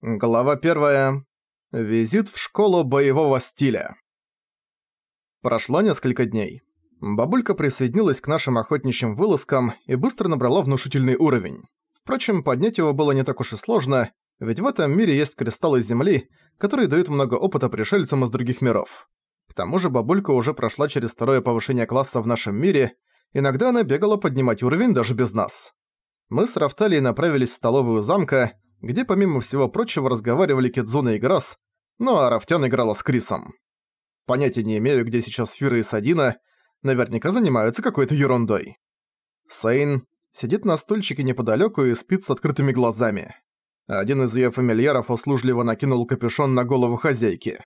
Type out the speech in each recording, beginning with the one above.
Глава 1. Визит в школу боевого стиля. Прошло несколько дней. Бабулька присоединилась к нашим охотничьим вылазкам и быстро набрала внушительный уровень. Впрочем, поднять его было не так уж и сложно, ведь в этом мире есть кристаллы Земли, которые дают много опыта пришельцам из других миров. К тому же бабулька уже прошла через второе повышение класса в нашем мире, иногда она бегала поднимать уровень даже без нас. Мы с Рафталией направились в столовую замка, где помимо всего прочего разговаривали Кидзуна и Грасс, ну а Рафтян играла с Крисом. Понятия не имею, где сейчас Фира и Садина, наверняка занимаются какой-то ерундой. Сейн сидит на стульчике неподалёку и спит с открытыми глазами. Один из её фамильяров услужливо накинул капюшон на голову хозяйки.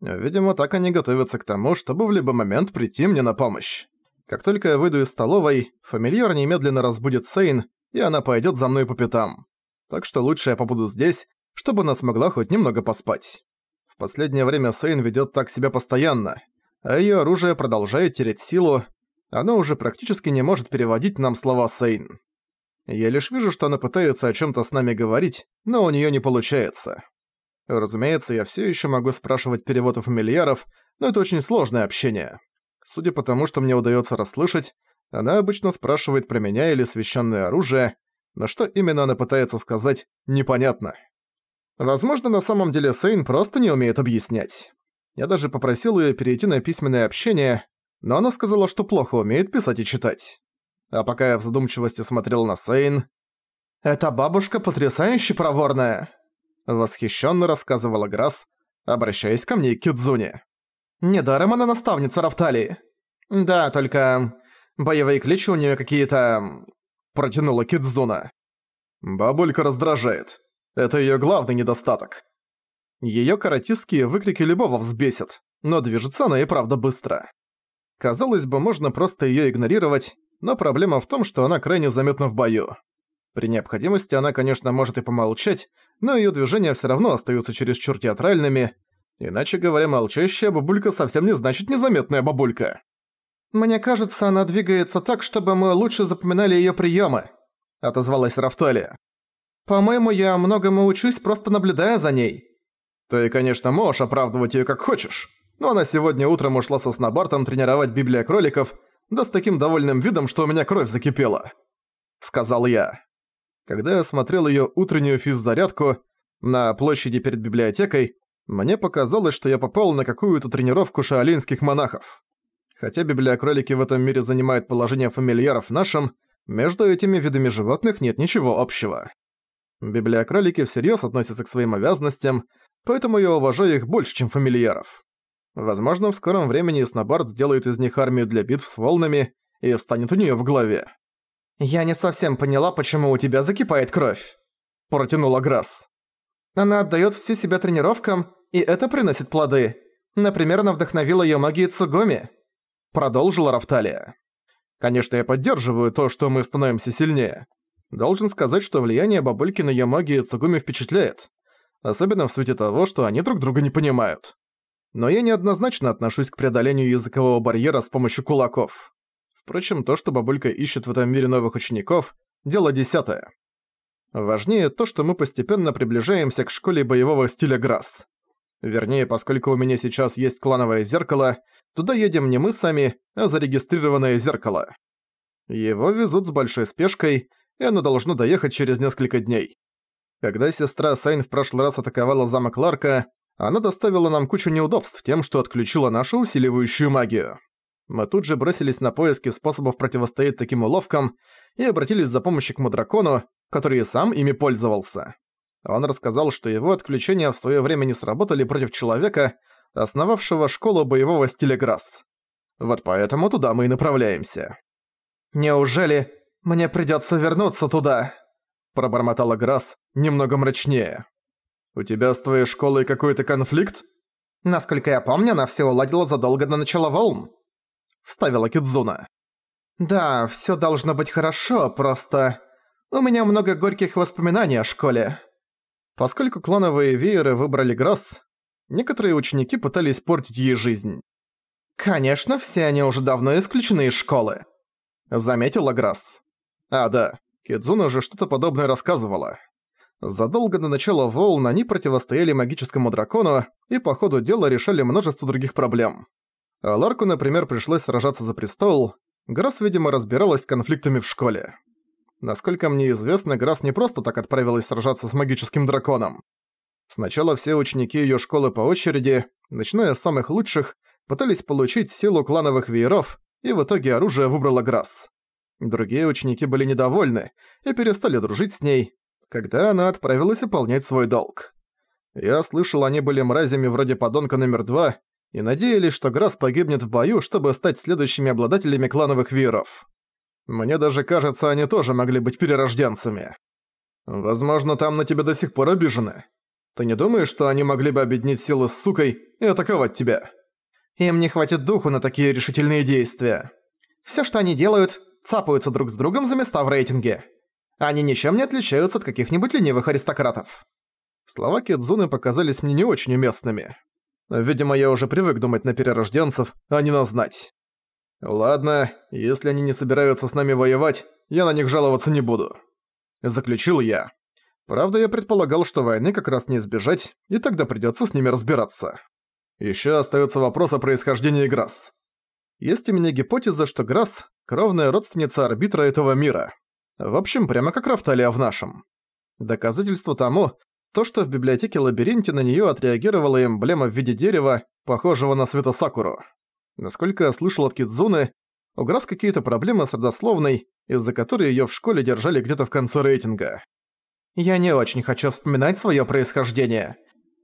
Видимо, так они готовятся к тому, чтобы в любой момент прийти мне на помощь. Как только я выйду из столовой, фамильяр немедленно разбудит Сейн, и она пойдёт за мной по пятам так что лучше я побуду здесь, чтобы она смогла хоть немного поспать. В последнее время Сейн ведёт так себя постоянно, а её оружие продолжает терять силу, оно уже практически не может переводить нам слова Сейн. Я лишь вижу, что она пытается о чём-то с нами говорить, но у неё не получается. Разумеется, я всё ещё могу спрашивать перевод у фамильяров, но это очень сложное общение. Судя по тому, что мне удаётся расслышать, она обычно спрашивает про меня или священное оружие, но что именно она пытается сказать, непонятно. Возможно, на самом деле Сейн просто не умеет объяснять. Я даже попросил её перейти на письменное общение, но она сказала, что плохо умеет писать и читать. А пока я в задумчивости смотрел на Сейн... «Эта бабушка потрясающе проворная!» Восхищенно рассказывала Грасс, обращаясь ко мне и Кидзуне. «Недаром она наставница Рафталии. Да, только... Боевые кличи у неё какие-то протянула Кидзуна. Бабулька раздражает. Это её главный недостаток. Её каратистские выкрики любого взбесят, но движется она и правда быстро. Казалось бы, можно просто её игнорировать, но проблема в том, что она крайне заметна в бою. При необходимости она, конечно, может и помолчать, но её движения всё равно остаются чересчур театральными. Иначе говоря, молчащая бабулька совсем не значит незаметная бабулька. «Мне кажется, она двигается так, чтобы мы лучше запоминали её приёмы», — отозвалась Рафталия. «По-моему, я многому учусь, просто наблюдая за ней». «Ты, конечно, можешь оправдывать её как хочешь, но она сегодня утром ушла со Снобартом тренировать Библия кроликов, да с таким довольным видом, что у меня кровь закипела», — сказал я. Когда я смотрел её утреннюю физзарядку на площади перед библиотекой, мне показалось, что я попал на какую-то тренировку шаолинских монахов. Хотя библиокролики в этом мире занимают положение фамильяров в нашем, между этими видами животных нет ничего общего. Библиокролики всерьез относятся к своим обязанностям, поэтому я уважаю их больше, чем фамильяров. Возможно, в скором времени Снобард сделает из них армию для битв с волнами и встанет у нее в голове. «Я не совсем поняла, почему у тебя закипает кровь», – протянула Грасс. «Она отдает всю себя тренировкам, и это приносит плоды. Например, она вдохновила ее магией Цугоми. Продолжила Рафталия. Конечно, я поддерживаю то, что мы становимся сильнее. Должен сказать, что влияние бабульки на её магию Цугуми впечатляет. Особенно в свете того, что они друг друга не понимают. Но я неоднозначно отношусь к преодолению языкового барьера с помощью кулаков. Впрочем, то, что бабулька ищет в этом мире новых учеников, дело десятое. Важнее то, что мы постепенно приближаемся к школе боевого стиля Грасс. Вернее, поскольку у меня сейчас есть клановое зеркало, Туда едем не мы сами, а зарегистрированное зеркало. Его везут с большой спешкой, и оно должно доехать через несколько дней. Когда сестра Сайн в прошлый раз атаковала замок Ларка, она доставила нам кучу неудобств тем, что отключила нашу усиливающую магию. Мы тут же бросились на поиски способов противостоять таким уловкам и обратились за помощью к Мадракону, который и сам ими пользовался. Он рассказал, что его отключения в своё время не сработали против человека, основавшего школу боевого стиля Грасс. Вот поэтому туда мы и направляемся. «Неужели мне придётся вернуться туда?» Пробормотала Грасс немного мрачнее. «У тебя с твоей школой какой-то конфликт?» «Насколько я помню, она всё уладила задолго до начала волн», — вставила Кидзуна. «Да, всё должно быть хорошо, просто... У меня много горьких воспоминаний о школе». Поскольку клановые вееры выбрали Грасс, Некоторые ученики пытались портить ей жизнь. «Конечно, все они уже давно исключены из школы», — заметила Грасс. «А, да, Кидзуна же что-то подобное рассказывала. Задолго до начала волн они противостояли магическому дракону и по ходу дела решали множество других проблем. Ларку, например, пришлось сражаться за престол. Грасс, видимо, разбиралась с конфликтами в школе. Насколько мне известно, Грасс не просто так отправилась сражаться с магическим драконом. Сначала все ученики её школы по очереди, начиная с самых лучших, пытались получить силу клановых вееров, и в итоге оружие выбрала Грасс. Другие ученики были недовольны и перестали дружить с ней, когда она отправилась выполнять свой долг. Я слышал, они были мразями вроде подонка номер два и надеялись, что Грасс погибнет в бою, чтобы стать следующими обладателями клановых вееров. Мне даже кажется, они тоже могли быть перерожденцами. Возможно, там на тебя до сих пор обижены. Ты не думаешь, что они могли бы объединить силы с сукой и атаковать тебя? Им не хватит духу на такие решительные действия. Всё, что они делают, цапаются друг с другом за места в рейтинге. Они ничем не отличаются от каких-нибудь ленивых аристократов. Слова Кидзуны показались мне не очень уместными. Видимо, я уже привык думать на перерожденцев, а не на знать. Ладно, если они не собираются с нами воевать, я на них жаловаться не буду. Заключил я. Правда, я предполагал, что войны как раз не избежать, и тогда придётся с ними разбираться. Ещё остаётся вопрос о происхождении Грасс. Есть у меня гипотеза, что Грасс — кровная родственница арбитра этого мира. В общем, прямо как Рафталия в нашем. Доказательство тому — то, что в библиотеке-лабиринте на неё отреагировала эмблема в виде дерева, похожего на Светосакуру. Насколько я слышал от Кидзуны, у Грасс какие-то проблемы с родословной, из-за которой её в школе держали где-то в конце рейтинга. Я не очень хочу вспоминать своё происхождение.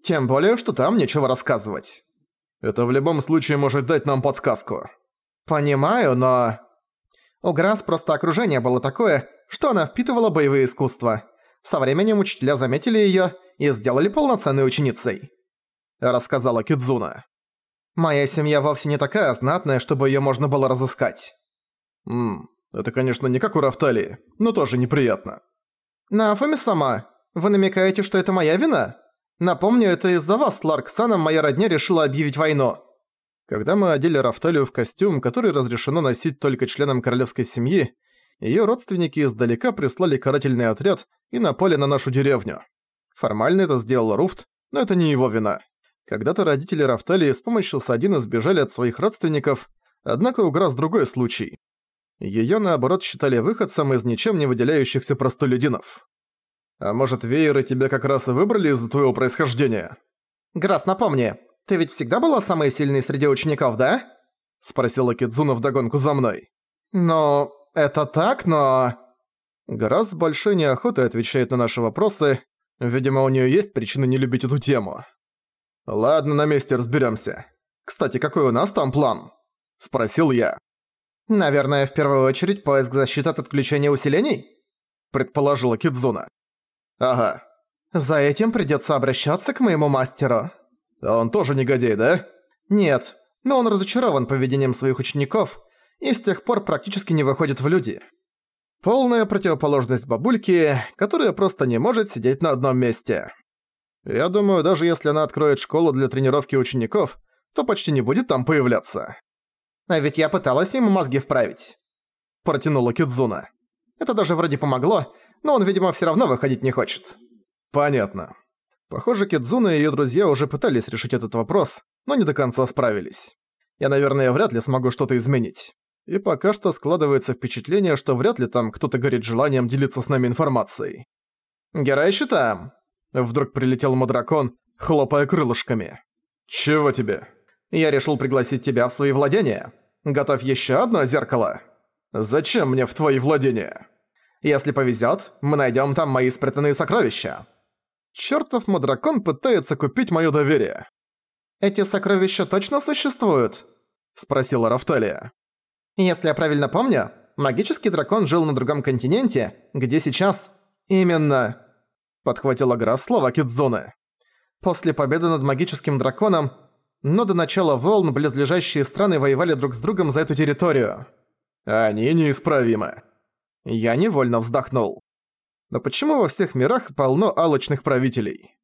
Тем более, что там нечего рассказывать. Это в любом случае может дать нам подсказку. Понимаю, но... У Грасс просто окружение было такое, что она впитывала боевые искусства. Со временем учителя заметили её и сделали полноценной ученицей. Рассказала Кидзуна. Моя семья вовсе не такая знатная, чтобы её можно было разыскать. Ммм, это, конечно, не как у Рафталии, но тоже неприятно. Нафуми сама, вы намекаете, что это моя вина? Напомню, это из-за вас с Ларксаном моя родня решила объявить войну. Когда мы одели Рафталию в костюм, который разрешено носить только членам королевской семьи, её родственники издалека прислали карательный отряд и напали на нашу деревню. Формально это сделал Руфт, но это не его вина. Когда-то родители Рафталии с помощью Садина сбежали от своих родственников, однако угроз другой случай. Её, наоборот, считали выходцем из ничем не выделяющихся простолюдинов. А может, вееры тебя как раз и выбрали из-за твоего происхождения? Грас, напомни, ты ведь всегда была самой сильной среди учеников, да? Спросила Кидзуна вдогонку за мной. Но это так, но... Грас с большой неохотой отвечает на наши вопросы. Видимо, у неё есть причины не любить эту тему. Ладно, на месте разберёмся. Кстати, какой у нас там план? Спросил я. «Наверное, в первую очередь поиск защиты от отключения усилений?» Предположила Кидзуна. «Ага. За этим придётся обращаться к моему мастеру». Он тоже негодяй, да? Нет, но он разочарован поведением своих учеников и с тех пор практически не выходит в люди. Полная противоположность бабульки, которая просто не может сидеть на одном месте. Я думаю, даже если она откроет школу для тренировки учеников, то почти не будет там появляться. А ведь я пыталась ему мозги вправить. Протянула Кидзуна. Это даже вроде помогло, но он, видимо, всё равно выходить не хочет. Понятно. Похоже, Кидзуна и её друзья уже пытались решить этот вопрос, но не до конца справились. Я, наверное, вряд ли смогу что-то изменить. И пока что складывается впечатление, что вряд ли там кто-то горит желанием делиться с нами информацией. «Герой щита!» Вдруг прилетел Мадракон, хлопая крылышками. «Чего тебе?» «Я решил пригласить тебя в свои владения. Готовь еще одно зеркало. Зачем мне в твои владения? Если повезет, мы найдем там мои спрятанные сокровища. Чертов Мадракон пытается купить мое доверие. Эти сокровища точно существуют? Спросила Рафталия. Если я правильно помню, магический дракон жил на другом континенте, где сейчас... Именно... Подхватила Грасс слова Кидзуны. После победы над магическим драконом но до начала волн близлежащие страны воевали друг с другом за эту территорию. Они неисправимы. Я невольно вздохнул. Но почему во всех мирах полно алочных правителей?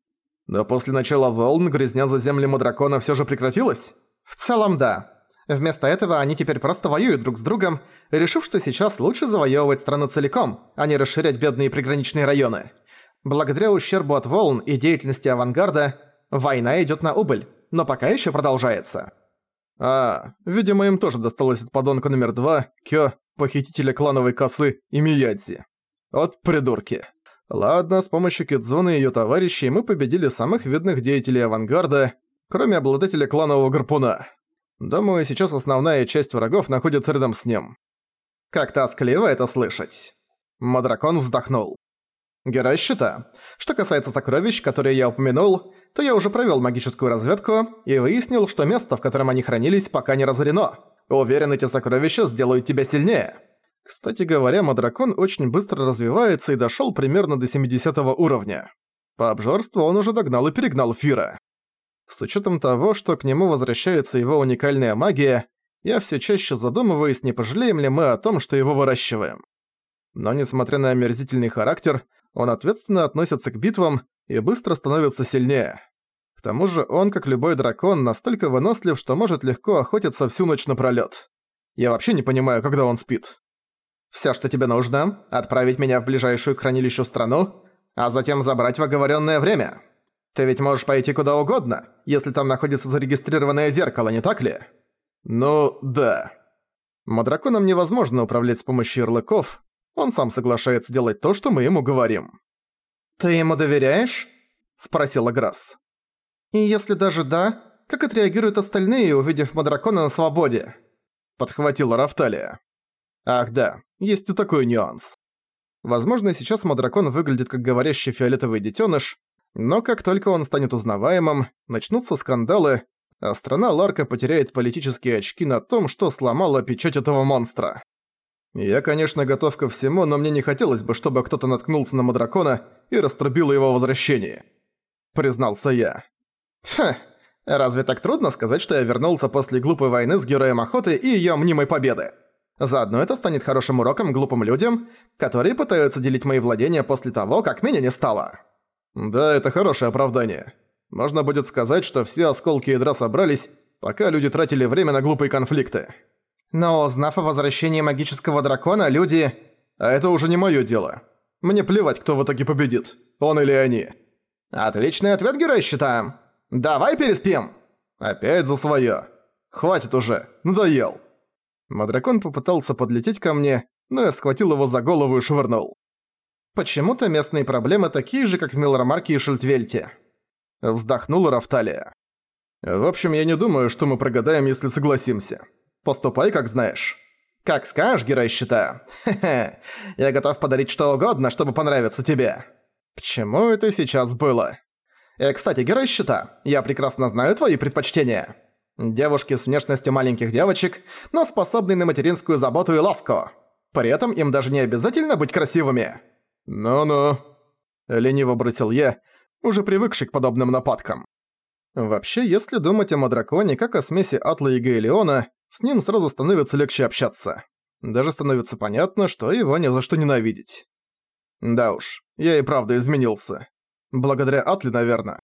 Но после начала волн грязня за земли дракона всё же прекратилась? В целом да. Вместо этого они теперь просто воюют друг с другом, решив, что сейчас лучше завоевывать страну целиком, а не расширять бедные приграничные районы. Благодаря ущербу от волн и деятельности авангарда, война идёт на убыль, но пока ещё продолжается. А, видимо, им тоже досталось от подонка номер два, Кё, похитителя клановой косы и Миядзи. От придурки. Ладно, с помощью Кидзуны и её товарищей мы победили самых видных деятелей авангарда, кроме обладателя кланового гарпуна. Думаю, сейчас основная часть врагов находится рядом с ним. Как тоскливо это слышать. Мадракон вздохнул. Герой щита. Что касается сокровищ, которые я упомянул, то я уже провёл магическую разведку и выяснил, что место, в котором они хранились, пока не разорено. Уверен, эти сокровища сделают тебя сильнее. Кстати говоря, Мадракон очень быстро развивается и дошёл примерно до 70 уровня. По обжорству он уже догнал и перегнал Фира. С учётом того, что к нему возвращается его уникальная магия, я всё чаще задумываюсь, не пожалеем ли мы о том, что его выращиваем. Но несмотря на омерзительный характер, он ответственно относится к битвам и быстро становится сильнее. К тому же он, как любой дракон, настолько вынослив, что может легко охотиться всю ночь напролёт. Я вообще не понимаю, когда он спит. Всё, что тебе нужно, отправить меня в ближайшую к хранилищу страну, а затем забрать в оговоренное время. Ты ведь можешь пойти куда угодно, если там находится зарегистрированное зеркало, не так ли? Ну, да. Мадраконом невозможно управлять с помощью ярлыков, он сам соглашается делать то, что мы ему говорим. «Ты ему доверяешь?» – спросила Грасс. «И если даже да, как отреагируют остальные, увидев Мадракона на свободе?» – подхватила Рафталия. «Ах да, есть и такой нюанс. Возможно, сейчас Мадракон выглядит как говорящий фиолетовый детёныш, но как только он станет узнаваемым, начнутся скандалы, а страна Ларка потеряет политические очки на том, что сломала печать этого монстра. Я, конечно, готов ко всему, но мне не хотелось бы, чтобы кто-то наткнулся на Мадракона и раструбил его возвращение. Признался я. Ха, разве так трудно сказать, что я вернулся после глупой войны с Героем Охоты и её мнимой победы? Заодно это станет хорошим уроком глупым людям, которые пытаются делить мои владения после того, как меня не стало. Да, это хорошее оправдание. Можно будет сказать, что все осколки ядра собрались, пока люди тратили время на глупые конфликты. Но узнав о возвращении магического дракона, люди... А это уже не моё дело. Мне плевать, кто в итоге победит. Он или они. Отличный ответ, герой считаем. Давай переспим. Опять за своё. Хватит уже. Надоел. Мадракон попытался подлететь ко мне, но я схватил его за голову и швырнул. Почему-то местные проблемы такие же, как в Мелромарке и Шельтвельте. Вздохнула Рафталия. В общем, я не думаю, что мы прогадаем, если согласимся. Поступай, как знаешь. Как скажешь, герой щита. Хе-хе. Я готов подарить что угодно, чтобы понравиться тебе. К чему это сейчас было? Э, кстати, герой щита, я прекрасно знаю твои предпочтения. Девушки с внешностью маленьких девочек, но способные на материнскую заботу и ласку. При этом им даже не обязательно быть красивыми. «Ну-ну», — лениво бросил я, уже привыкший к подобным нападкам. Вообще, если думать о Мадраконе как о смеси Атла и Гаэлеона, с ним сразу становится легче общаться. Даже становится понятно, что его ни за что ненавидеть. Да уж, я и правда изменился. Благодаря Атле, наверное.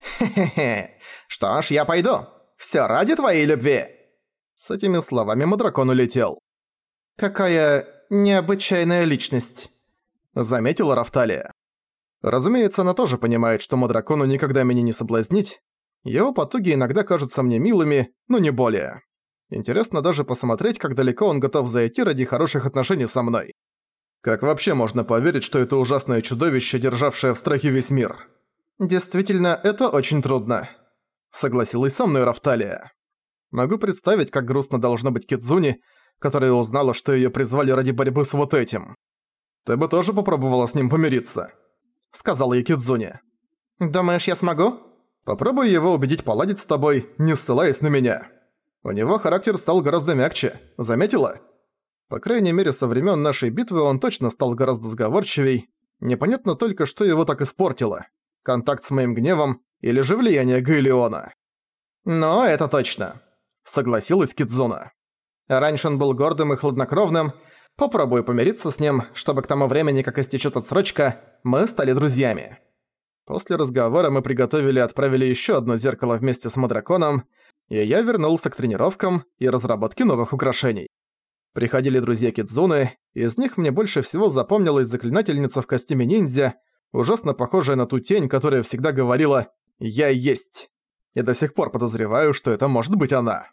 «Хе-хе-хе, что ж, я пойду. Всё ради твоей любви!» С этими словами Мадракон улетел. «Какая необычайная личность», — заметила Рафталия. Разумеется, она тоже понимает, что Мадракону никогда меня не соблазнить. Его потуги иногда кажутся мне милыми, но не более. Интересно даже посмотреть, как далеко он готов зайти ради хороших отношений со мной. Как вообще можно поверить, что это ужасное чудовище, державшее в страхе весь мир? Действительно, это очень трудно. Согласилась со мной Рафталия. Могу представить, как грустно должно быть Кидзуни, которая узнала, что её призвали ради борьбы с вот этим. «Ты бы тоже попробовала с ним помириться», — сказала ей Кидзуни. «Думаешь, я смогу?» «Попробуй его убедить поладить с тобой, не ссылаясь на меня». У него характер стал гораздо мягче, заметила? По крайней мере, со времен нашей битвы он точно стал гораздо сговорчивей. Непонятно только, что его так испортило. Контакт с моим гневом или же влияние Гаэлеона. «Но это точно», — согласилась Кидзуна. «Раньше он был гордым и хладнокровным. Попробую помириться с ним, чтобы к тому времени, как истечет отсрочка, мы стали друзьями». После разговора мы приготовили и отправили еще одно зеркало вместе с Мадраконом, и я вернулся к тренировкам и разработке новых украшений. Приходили друзья Кидзуны, из них мне больше всего запомнилась заклинательница в костюме ниндзя, ужасно похожая на ту тень, которая всегда говорила «Я есть». Я до сих пор подозреваю, что это может быть она.